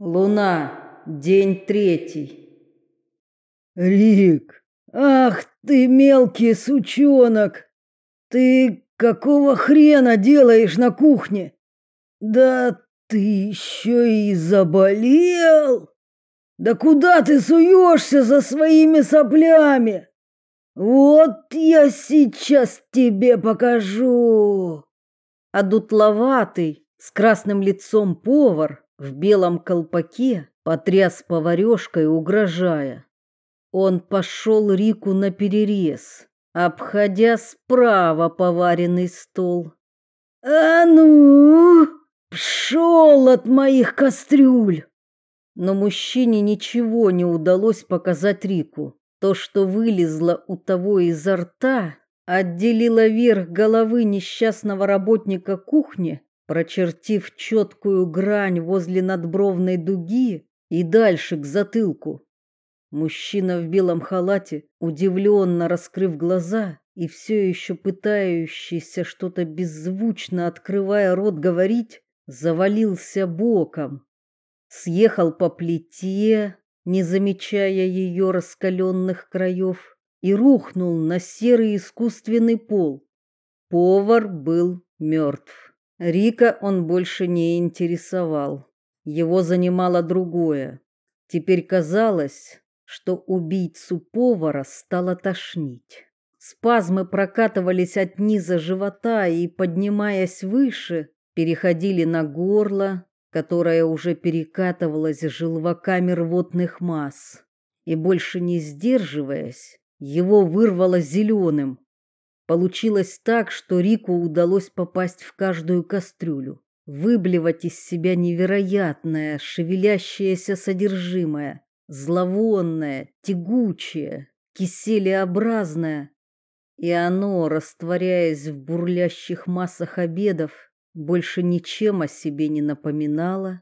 Луна, день третий. Рик, ах ты мелкий сучонок! Ты какого хрена делаешь на кухне? Да ты еще и заболел! Да куда ты суешься за своими соплями? Вот я сейчас тебе покажу. А дутловатый, с красным лицом повар в белом колпаке потряс поварёшкой, угрожая. Он пошел Рику на перерез, обходя справа поваренный стол. «А ну, пшел от моих кастрюль!» Но мужчине ничего не удалось показать Рику. То, что вылезло у того изо рта, отделило верх головы несчастного работника кухни прочертив четкую грань возле надбровной дуги и дальше к затылку. Мужчина в белом халате, удивленно раскрыв глаза и все еще пытающийся что-то беззвучно открывая рот говорить, завалился боком. Съехал по плите, не замечая ее раскаленных краев, и рухнул на серый искусственный пол. Повар был мертв. Рика он больше не интересовал. Его занимало другое. Теперь казалось, что убийцу повара стало тошнить. Спазмы прокатывались от низа живота и, поднимаясь выше, переходили на горло, которое уже перекатывалось желваками рвотных масс. И больше не сдерживаясь, его вырвало зеленым, Получилось так, что Рику удалось попасть в каждую кастрюлю, выблевать из себя невероятное, шевелящееся содержимое, зловонное, тягучее, киселеобразное. И оно, растворяясь в бурлящих массах обедов, больше ничем о себе не напоминало.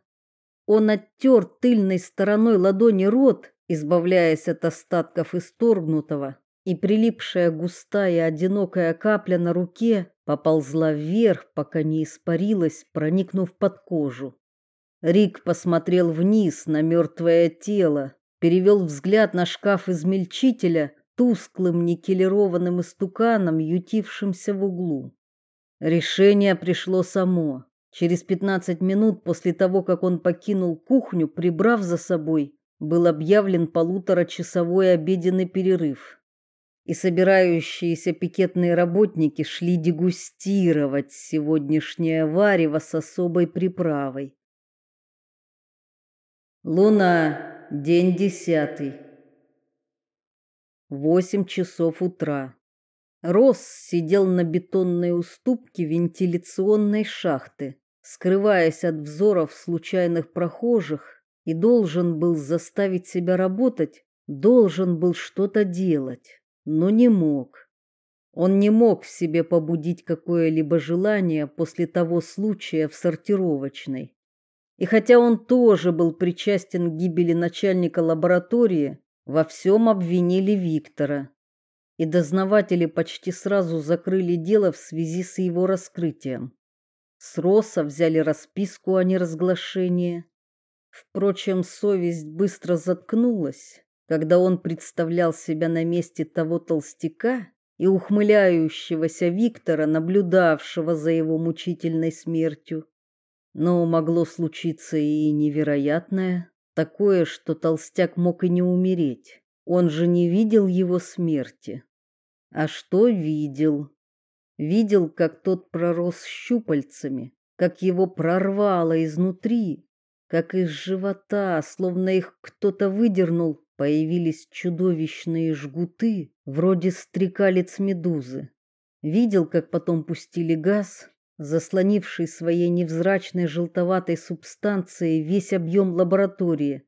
Он оттер тыльной стороной ладони рот, избавляясь от остатков исторгнутого, и прилипшая густая одинокая капля на руке поползла вверх, пока не испарилась, проникнув под кожу. Рик посмотрел вниз на мертвое тело, перевел взгляд на шкаф измельчителя, тусклым никелированным истуканом, ютившимся в углу. Решение пришло само. Через пятнадцать минут после того, как он покинул кухню, прибрав за собой, был объявлен полуторачасовой обеденный перерыв и собирающиеся пикетные работники шли дегустировать сегодняшнее варево с особой приправой. Луна, день десятый. Восемь часов утра. Росс сидел на бетонной уступке вентиляционной шахты, скрываясь от взоров случайных прохожих, и должен был заставить себя работать, должен был что-то делать но не мог. Он не мог в себе побудить какое-либо желание после того случая в сортировочной. И хотя он тоже был причастен к гибели начальника лаборатории, во всем обвинили Виктора. И дознаватели почти сразу закрыли дело в связи с его раскрытием. С Росса взяли расписку о неразглашении. Впрочем, совесть быстро заткнулась когда он представлял себя на месте того толстяка и ухмыляющегося Виктора, наблюдавшего за его мучительной смертью. Но могло случиться и невероятное, такое, что толстяк мог и не умереть. Он же не видел его смерти. А что видел? Видел, как тот пророс щупальцами, как его прорвало изнутри, как из живота, словно их кто-то выдернул, появились чудовищные жгуты, вроде стрекалец медузы. Видел, как потом пустили газ, заслонивший своей невзрачной желтоватой субстанцией весь объем лаборатории.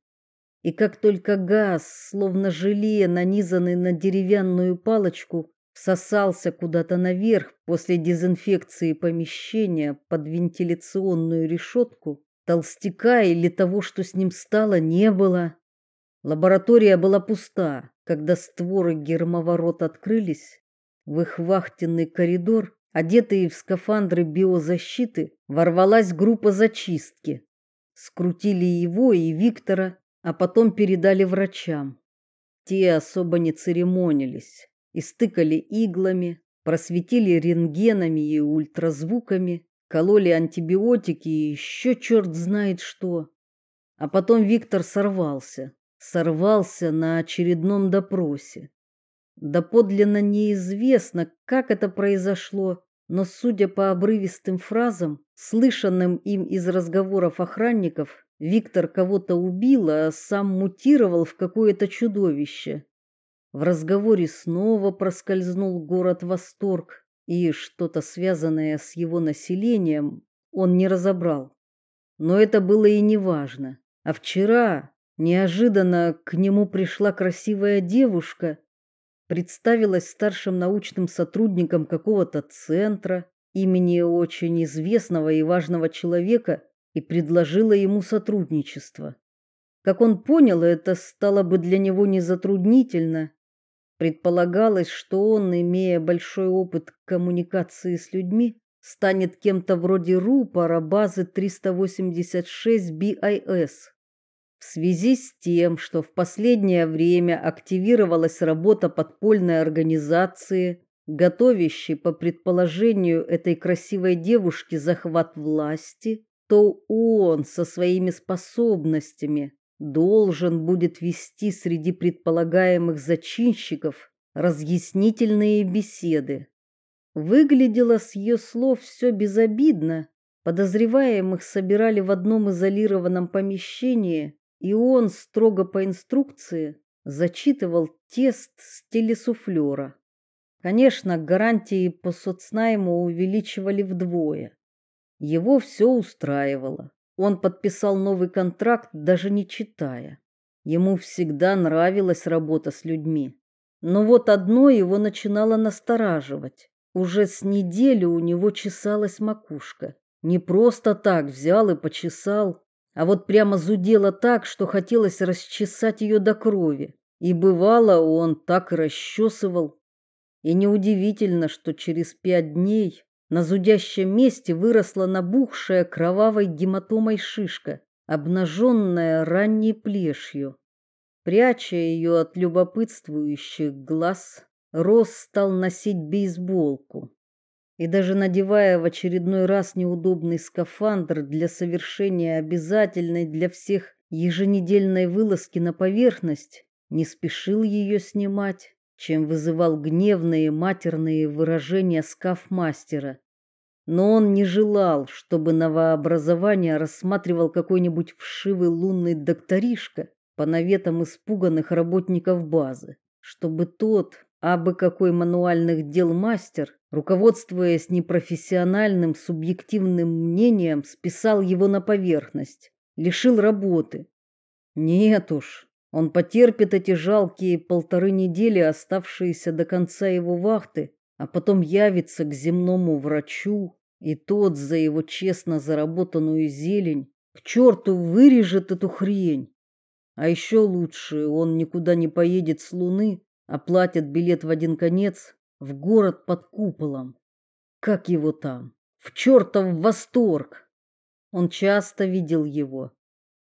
И как только газ, словно желе, нанизанный на деревянную палочку, всосался куда-то наверх после дезинфекции помещения под вентиляционную решетку, толстяка или того, что с ним стало, не было. Лаборатория была пуста, когда створы гермоворот открылись. В их вахтенный коридор, одетые в скафандры биозащиты, ворвалась группа зачистки. скрутили его и Виктора, а потом передали врачам. Те особо не церемонились, истыкали иглами, просветили рентгенами и ультразвуками, кололи антибиотики и еще черт знает что. А потом Виктор сорвался, сорвался на очередном допросе. Доподлинно неизвестно, как это произошло, но судя по обрывистым фразам, слышанным им из разговоров охранников, Виктор кого-то убил, а сам мутировал в какое-то чудовище. В разговоре снова проскользнул город Восторг, и что-то связанное с его населением он не разобрал. Но это было и не важно. А вчера неожиданно к нему пришла красивая девушка, представилась старшим научным сотрудником какого-то центра, имени очень известного и важного человека и предложила ему сотрудничество. Как он понял, это стало бы для него не затруднительно. Предполагалось, что он, имея большой опыт коммуникации с людьми, станет кем-то вроде рупора базы 386 BIS. В связи с тем, что в последнее время активировалась работа подпольной организации, готовящей по предположению этой красивой девушки захват власти, то он со своими способностями должен будет вести среди предполагаемых зачинщиков разъяснительные беседы. Выглядело с ее слов все безобидно. Подозреваемых собирали в одном изолированном помещении, и он строго по инструкции зачитывал тест с телесуфлера. Конечно, гарантии по соцнайму увеличивали вдвое. Его все устраивало. Он подписал новый контракт, даже не читая. Ему всегда нравилась работа с людьми. Но вот одно его начинало настораживать. Уже с неделю у него чесалась макушка. Не просто так взял и почесал, а вот прямо зудела так, что хотелось расчесать ее до крови. И бывало, он так расчесывал. И неудивительно, что через пять дней на зудящем месте выросла набухшая кровавой гематомой шишка, обнаженная ранней плешью. Пряча ее от любопытствующих глаз, Рос стал носить бейсболку. И даже надевая в очередной раз неудобный скафандр для совершения обязательной для всех еженедельной вылазки на поверхность, не спешил ее снимать чем вызывал гневные матерные выражения скафмастера. Но он не желал, чтобы новообразование рассматривал какой-нибудь вшивый лунный докторишка по наветам испуганных работников базы, чтобы тот, абы какой мануальных дел мастер, руководствуясь непрофессиональным субъективным мнением, списал его на поверхность, лишил работы. Нет уж, он потерпит эти жалкие полторы недели, оставшиеся до конца его вахты, а потом явится к земному врачу, и тот за его честно заработанную зелень к черту вырежет эту хрень. А еще лучше, он никуда не поедет с Луны, а платит билет в один конец в город под куполом. Как его там? В чертов восторг! Он часто видел его,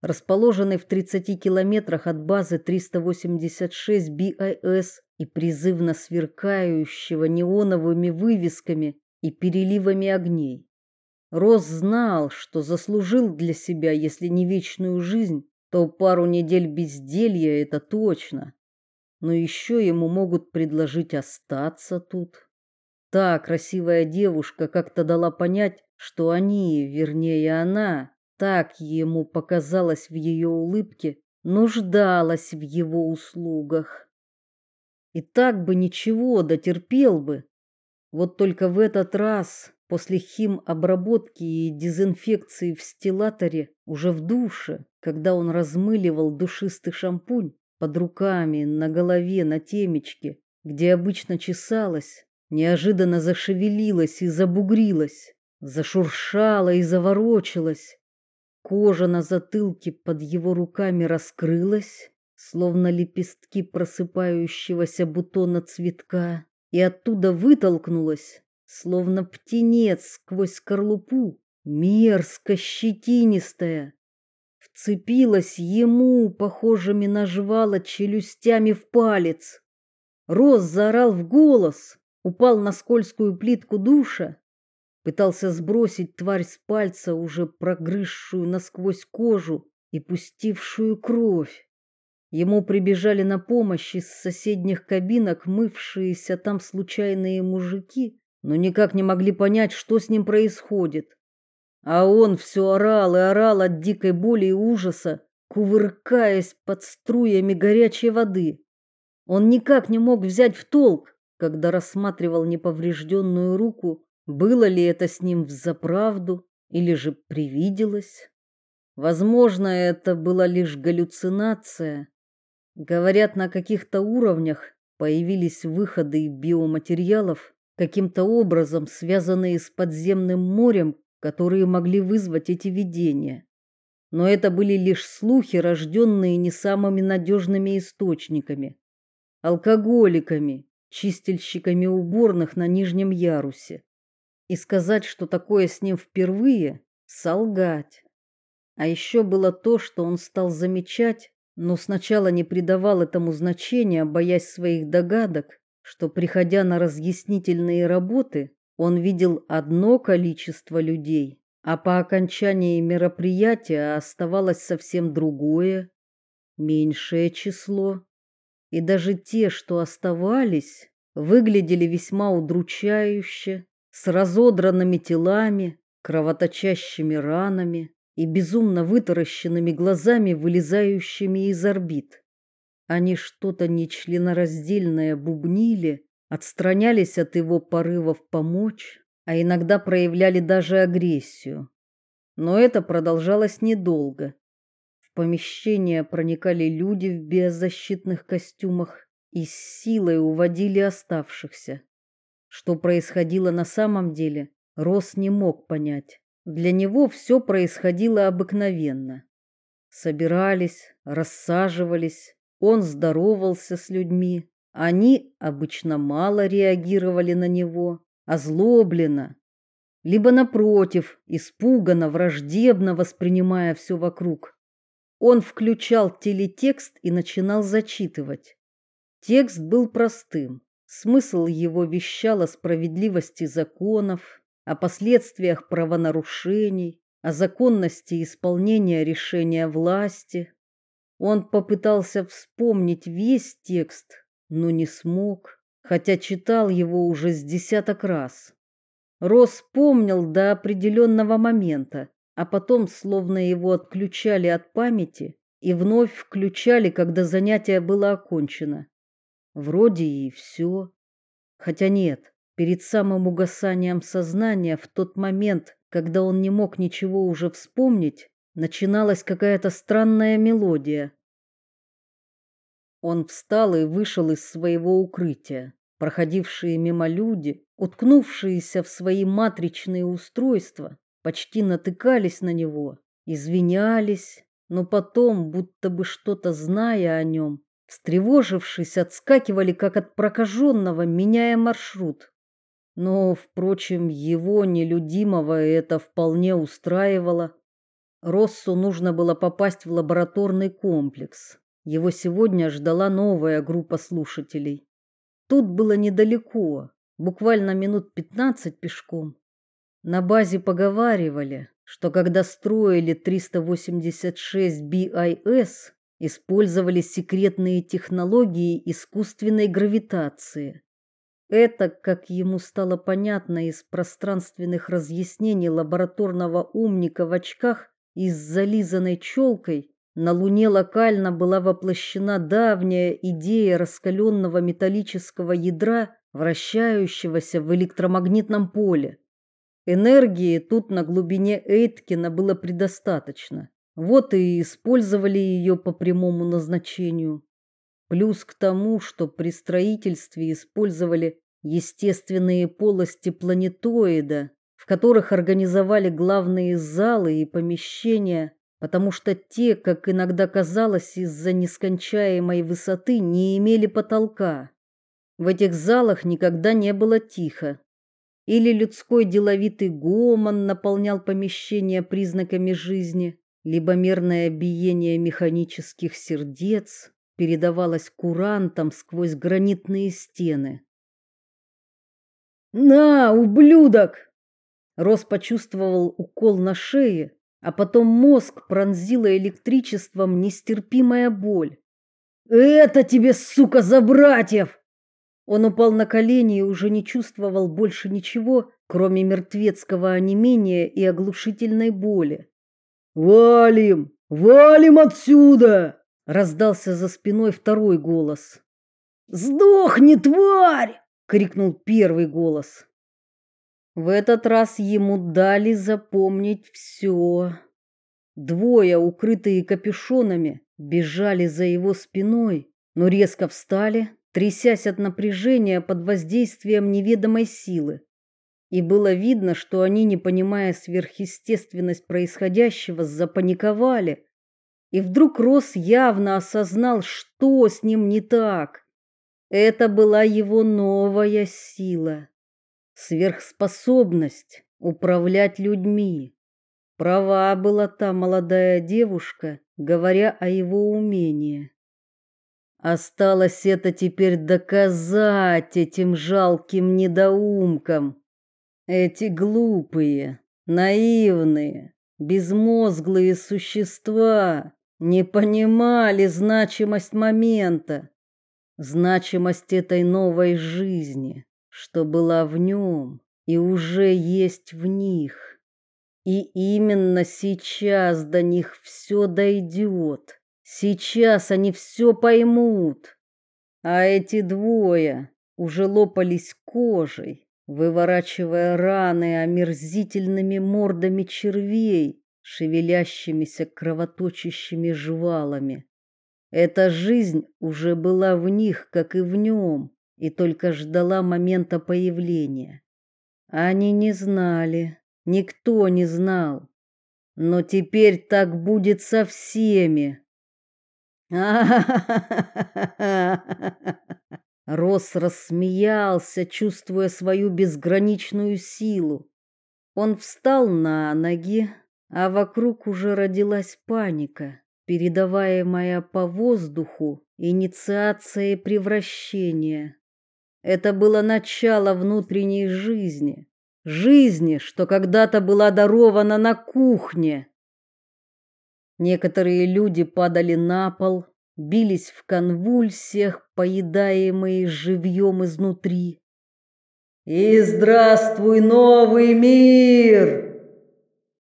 расположенный в 30 километрах от базы 386 BIS и призывно сверкающего неоновыми вывесками и переливами огней. Рос знал, что заслужил для себя, если не вечную жизнь, то пару недель безделья это точно. Но еще ему могут предложить остаться тут. Та красивая девушка как-то дала понять, что они, вернее она, так ему показалось в ее улыбке, нуждалась в его услугах. И так бы ничего, дотерпел бы. Вот только в этот раз, после химобработки и дезинфекции в стеллаторе, уже в душе, когда он размыливал душистый шампунь под руками, на голове, на темечке, где обычно чесалось, неожиданно зашевелилась и забугрилась, зашуршала и заворочилась. Кожа на затылке под его руками раскрылась, словно лепестки просыпающегося бутона цветка, и оттуда вытолкнулась, словно птенец сквозь скорлупу, мерзко щетинистая, вцепилась ему, похожими на жвала, челюстями в палец. Рос заорал в голос, упал на скользкую плитку душа, пытался сбросить тварь с пальца, уже прогрызшую насквозь кожу и пустившую кровь. Ему прибежали на помощь из соседних кабинок мывшиеся там случайные мужики, но никак не могли понять, что с ним происходит. А он все орал и орал от дикой боли и ужаса, кувыркаясь под струями горячей воды. Он никак не мог взять в толк, когда рассматривал неповрежденную руку, было ли это с ним взаправду или же привиделось. Возможно, это была лишь галлюцинация, Говорят, на каких-то уровнях появились выходы биоматериалов, каким-то образом связанные с подземным морем, которые могли вызвать эти видения. Но это были лишь слухи, рожденные не самыми надежными источниками. Алкоголиками, чистильщиками уборных на нижнем ярусе. И сказать, что такое с ним впервые, солгать. А еще было то, что он стал замечать, но сначала не придавал этому значения, боясь своих догадок, что приходя на разъяснительные работы, он видел одно количество людей, а по окончании мероприятия оставалось совсем другое, меньшее число. И даже те, что оставались, выглядели весьма удручающе, с разодранными телами, кровоточащими ранами, и безумно вытаращенными глазами, вылезающими из орбит. Они что-то нечленораздельное бубнили, отстранялись от его порывов помочь, а иногда проявляли даже агрессию. Но это продолжалось недолго. В помещение проникали люди в биозащитных костюмах и с силой уводили оставшихся. Что происходило на самом деле, Рос не мог понять. Для него все происходило обыкновенно. Собирались, рассаживались, он здоровался с людьми. Они обычно мало реагировали на него, озлобленно, либо напротив, испуганно, враждебно воспринимая все вокруг. Он включал телетекст и начинал зачитывать. Текст был простым. Смысл его вещал о справедливости законов, о последствиях правонарушений, о законности исполнения решения власти. Он попытался вспомнить весь текст, но не смог, хотя читал его уже с десяток раз. Рос помнил до определенного момента, а потом словно его отключали от памяти и вновь включали, когда занятие было окончено. Вроде и все. Хотя нет, Перед самым угасанием сознания, в тот момент, когда он не мог ничего уже вспомнить, начиналась какая-то странная мелодия. Он встал и вышел из своего укрытия. Проходившие мимо люди, уткнувшиеся в свои матричные устройства, почти натыкались на него, извинялись, но потом, будто бы что-то зная о нем, встревожившись, отскакивали как от прокаженного, меняя маршрут. Но, впрочем, его нелюдимого это вполне устраивало. Россу нужно было попасть в лабораторный комплекс. Его сегодня ждала новая группа слушателей. Тут было недалеко, буквально минут пятнадцать пешком. На базе поговаривали, что когда строили 386 BIS, использовали секретные технологии искусственной гравитации. Это, как ему стало понятно из пространственных разъяснений лабораторного умника в очках и с зализанной челкой, на Луне локально была воплощена давняя идея раскаленного металлического ядра, вращающегося в электромагнитном поле. Энергии тут на глубине Эйткина было предостаточно. Вот и использовали ее по прямому назначению. Плюс к тому, что при строительстве использовали естественные полости планетоида, в которых организовали главные залы и помещения, потому что те, как иногда казалось, из-за нескончаемой высоты не имели потолка. В этих залах никогда не было тихо. Или людской деловитый гомон наполнял помещение признаками жизни, либо мерное биение механических сердец передавалось курантам сквозь гранитные стены. «На, ублюдок!» Рос почувствовал укол на шее, а потом мозг пронзила электричеством нестерпимая боль. «Это тебе, сука, за братьев!» Он упал на колени и уже не чувствовал больше ничего, кроме мертвецкого онемения и оглушительной боли. «Валим! Валим отсюда!» — раздался за спиной второй голос. «Сдохни, тварь!» — крикнул первый голос. В этот раз ему дали запомнить все. Двое, укрытые капюшонами, бежали за его спиной, но резко встали, трясясь от напряжения под воздействием неведомой силы. И было видно, что они, не понимая сверхъестественность происходящего, запаниковали. И вдруг Рос явно осознал, что с ним не так. Это была его новая сила, сверхспособность управлять людьми. Права была та молодая девушка, говоря о его умении. Осталось это теперь доказать этим жалким недоумкам. Эти глупые, наивные, безмозглые существа не понимали значимость момента, значимость этой новой жизни, что была в нем и уже есть в них. И именно сейчас до них все дойдет. Сейчас они все поймут. А эти двое уже лопались кожей, выворачивая раны омерзительными мордами червей, шевелящимися кровоточащими жвалами. Эта жизнь уже была в них, как и в нем, и только ждала момента появления. Они не знали, никто не знал. Но теперь так будет со всеми, Рос рассмеялся, чувствуя свою безграничную силу. Он встал на ноги, а вокруг уже родилась паника, передаваемая по воздуху инициацией превращения. Это было начало внутренней жизни, жизни, что когда-то была дарована на кухне. Некоторые люди падали на пол, бились в конвульсиях, поедаемые живьем изнутри. «И здравствуй, новый мир!»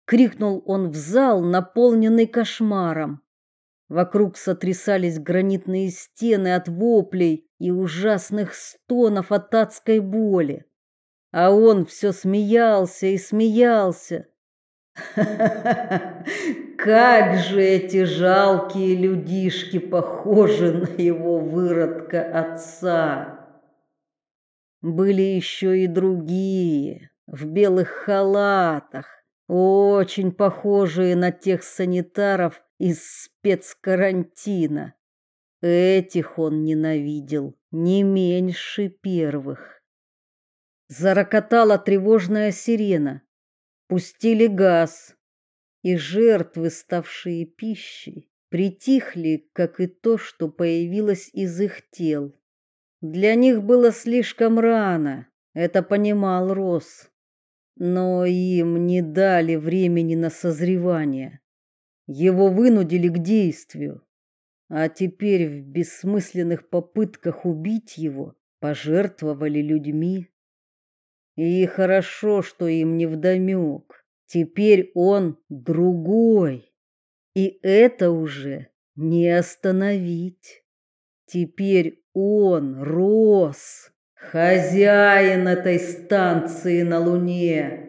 Крикнул он в зал, наполненный кошмаром. Вокруг сотрясались гранитные стены от воплей и ужасных стонов от адской боли. А он все смеялся и смеялся, Как же эти жалкие людишки похожи на его выродка отца. Были еще и другие, в белых халатах, очень похожие на тех санитаров из спецкарантина. Этих он ненавидел не меньше первых. Зарокотала тревожная сирена. Пустили газ, и жертвы, ставшие пищей, притихли, как и то, что появилось из их тел. Для них было слишком рано, это понимал Рос. Но им не дали времени на созревание. Его вынудили к действию. А теперь в бессмысленных попытках убить его пожертвовали людьми. И хорошо, что им не вдомек. Теперь он другой. И это уже не остановить. Теперь он рос, хозяин этой станции на Луне.